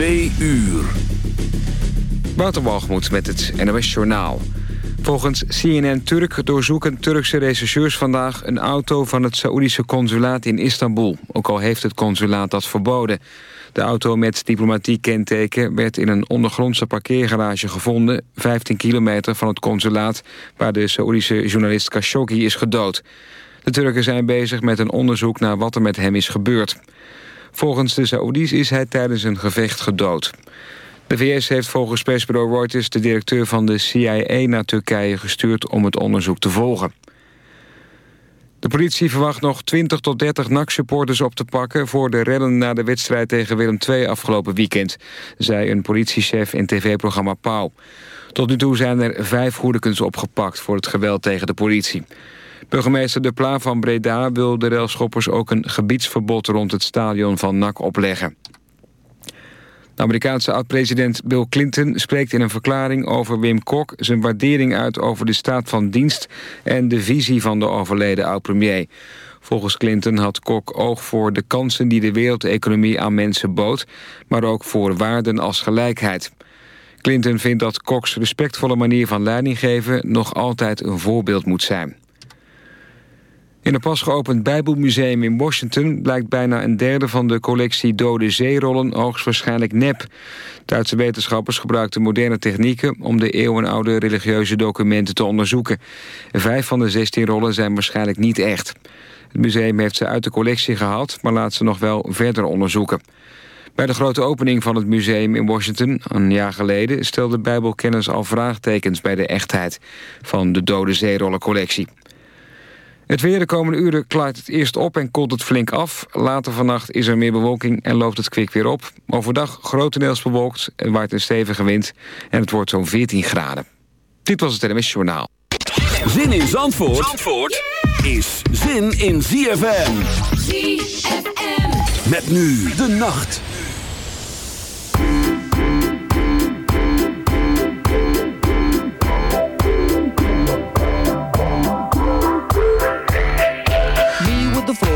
Twee uur. Wouter met het NOS Journaal. Volgens CNN Turk doorzoeken Turkse rechercheurs vandaag... een auto van het Saoedische consulaat in Istanbul. Ook al heeft het consulaat dat verboden. De auto met diplomatiek kenteken werd in een ondergrondse parkeergarage gevonden... 15 kilometer van het consulaat waar de Saoedische journalist Khashoggi is gedood. De Turken zijn bezig met een onderzoek naar wat er met hem is gebeurd. Volgens de Saoedi's is hij tijdens een gevecht gedood. De VS heeft volgens persbureau Reuters de directeur van de CIA naar Turkije gestuurd om het onderzoek te volgen. De politie verwacht nog 20 tot 30 NAC-supporters op te pakken... voor de redden na de wedstrijd tegen Willem II afgelopen weekend... zei een politiechef in tv-programma Pauw. Tot nu toe zijn er vijf hoedekens opgepakt voor het geweld tegen de politie. Burgemeester De Pla van Breda wil de railschoppers ook een gebiedsverbod rond het stadion van NAC opleggen. De Amerikaanse oud-president Bill Clinton spreekt in een verklaring over Wim Kok... zijn waardering uit over de staat van dienst en de visie van de overleden oud-premier. Volgens Clinton had Kok oog voor de kansen die de wereldeconomie aan mensen bood... maar ook voor waarden als gelijkheid. Clinton vindt dat Koks respectvolle manier van leiding geven... nog altijd een voorbeeld moet zijn. In een pas geopend Bijbelmuseum in Washington... blijkt bijna een derde van de collectie dode zeerollen hoogstwaarschijnlijk nep. Duitse wetenschappers gebruikten moderne technieken... om de eeuwenoude religieuze documenten te onderzoeken. Vijf van de zestien rollen zijn waarschijnlijk niet echt. Het museum heeft ze uit de collectie gehaald... maar laat ze nog wel verder onderzoeken. Bij de grote opening van het museum in Washington een jaar geleden... stelde bijbelkenners al vraagtekens bij de echtheid... van de dode zeerollencollectie. Het weer de komende uren klaart het eerst op en koelt het flink af. Later vannacht is er meer bewolking en loopt het kwik weer op. Overdag grotendeels bewolkt, en waait een stevige wind... en het wordt zo'n 14 graden. Dit was het NMS Journaal. Zin in Zandvoort, Zandvoort is zin in ZFM. ZFM. Met nu de nacht.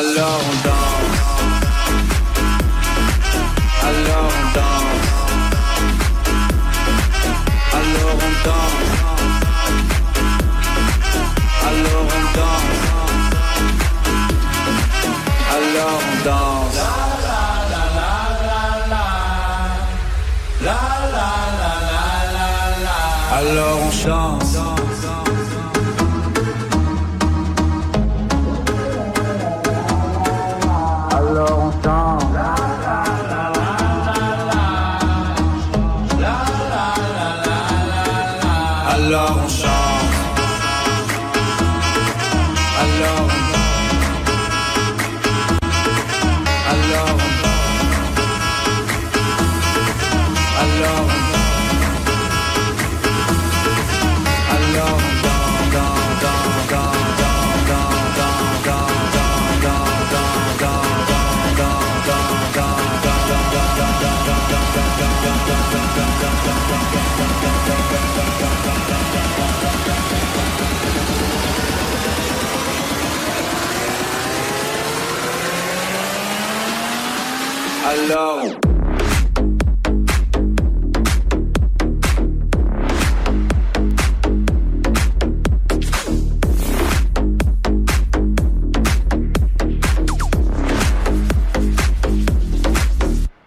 Alors on danse. Alors on danse. Alors on danse. Alors on danse. Alors on danse. Alors on chante. Alors.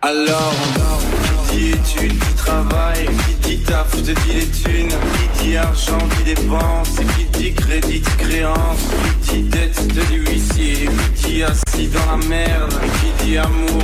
Alors, qui dit qui travaille, qui dit taf, te dit les qui dit argent, qui dépense, qui dit crédit, dit créance, qui dit dette, te dit huissier, qui dit assis dans la merde, qui dit amour,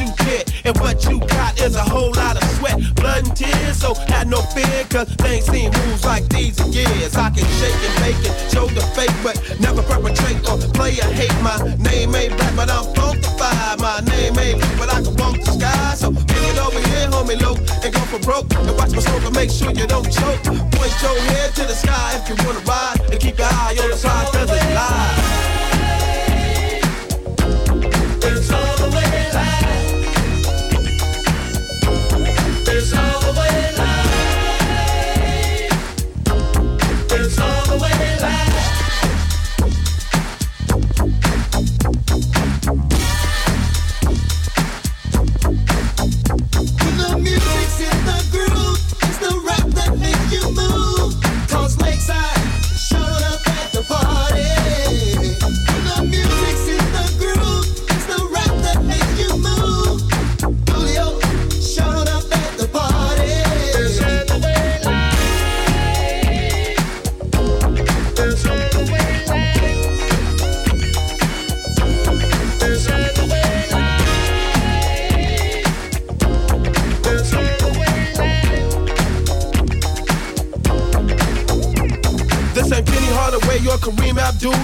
you. And what you got is a whole lot of sweat, blood, and tears. So had no fear, cause they ain't seen moves like these in years. I can shake and make it, show the fake, but never perpetrate or play a hate. My name ain't black, but I'm fortified. My name ain't black, but I can walk the sky. So bring it over here, homie, low, and go for broke. And watch my smoke and make sure you don't choke. Point your head to the sky if you wanna ride, and keep your eye on the prize, cause it's live.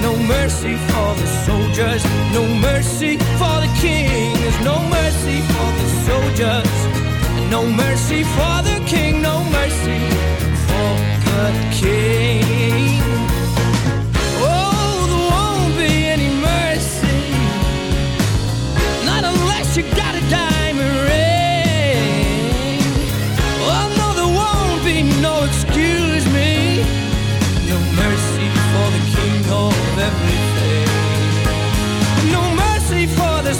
No mercy for the soldiers, no mercy for the king. There's no mercy for the soldiers, no mercy for the king, no mercy for the king. Oh, there won't be any mercy. Not unless you got a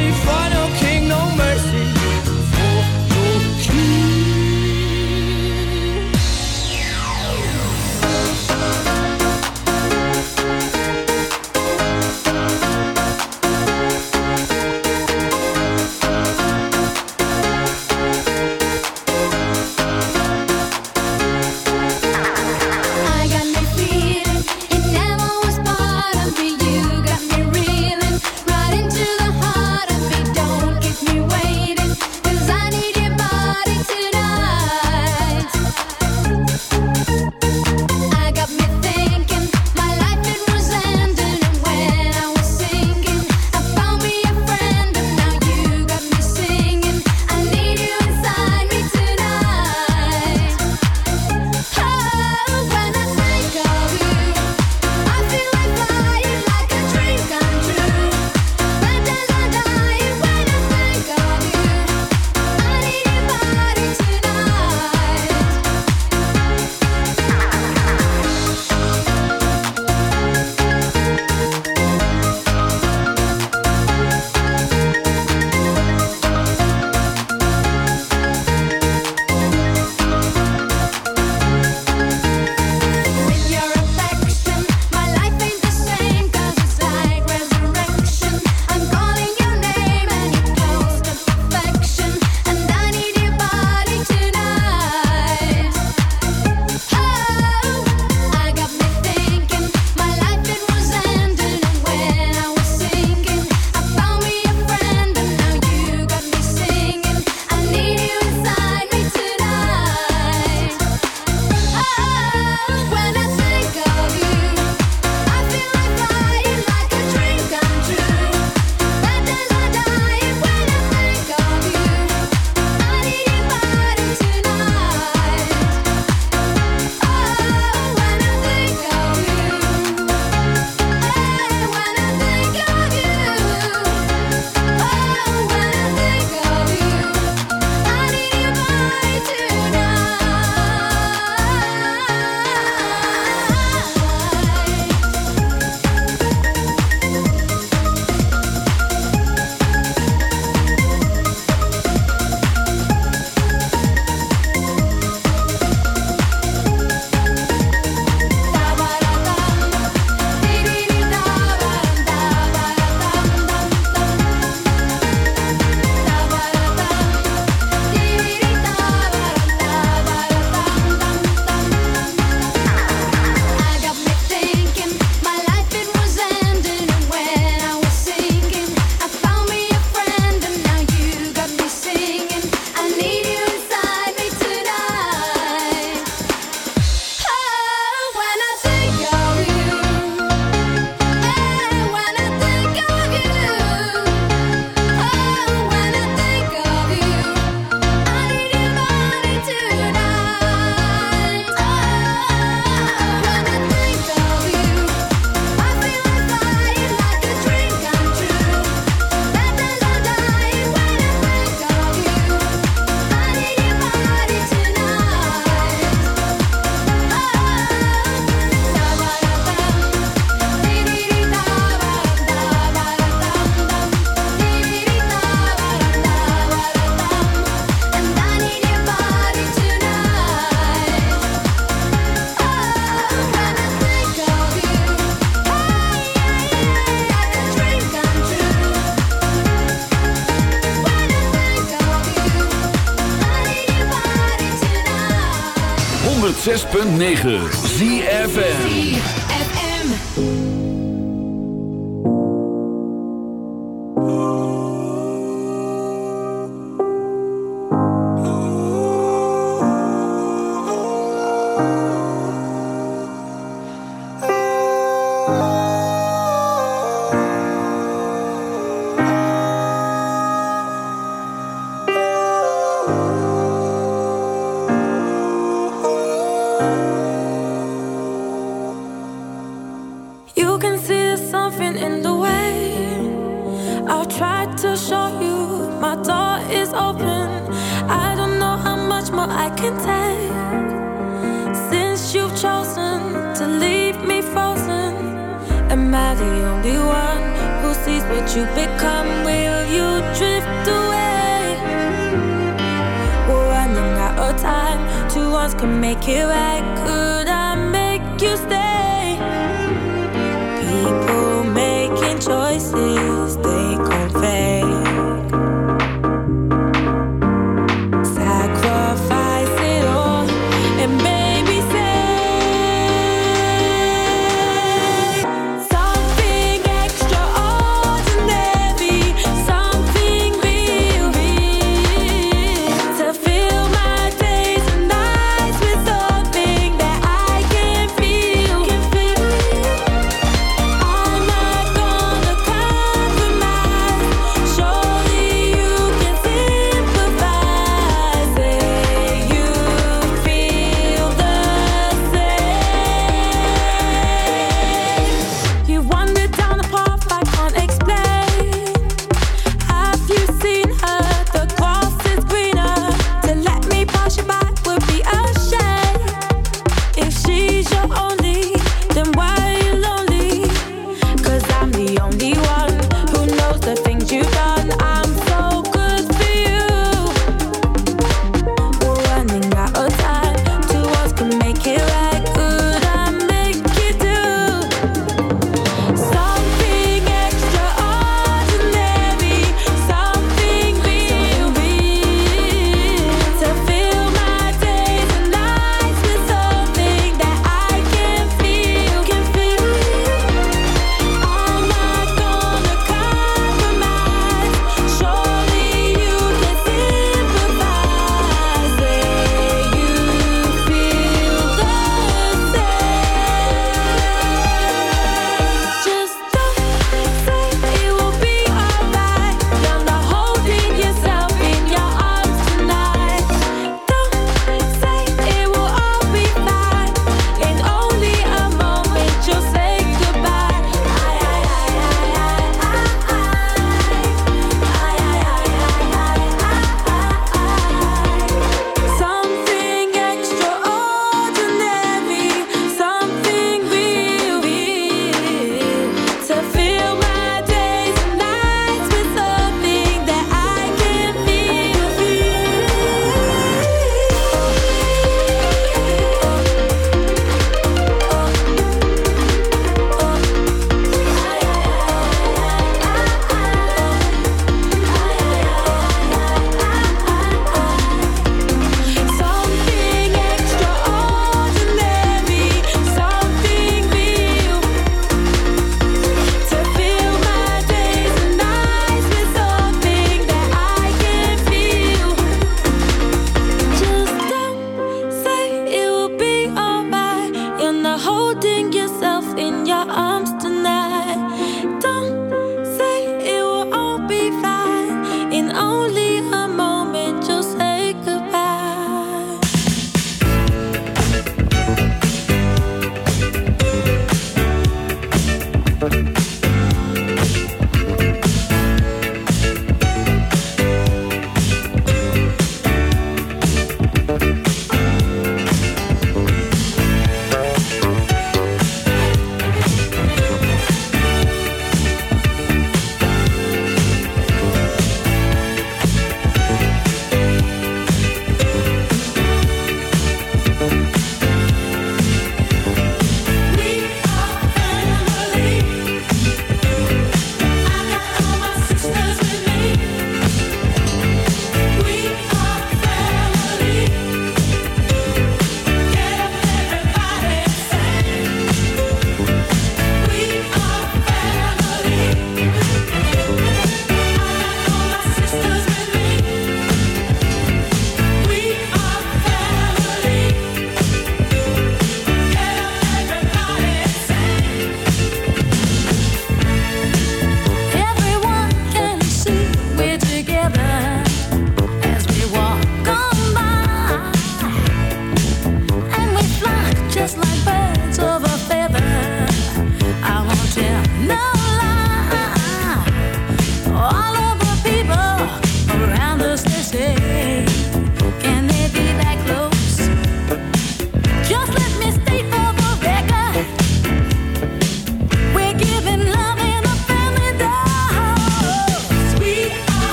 Mercy for 106.9 FM.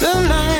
You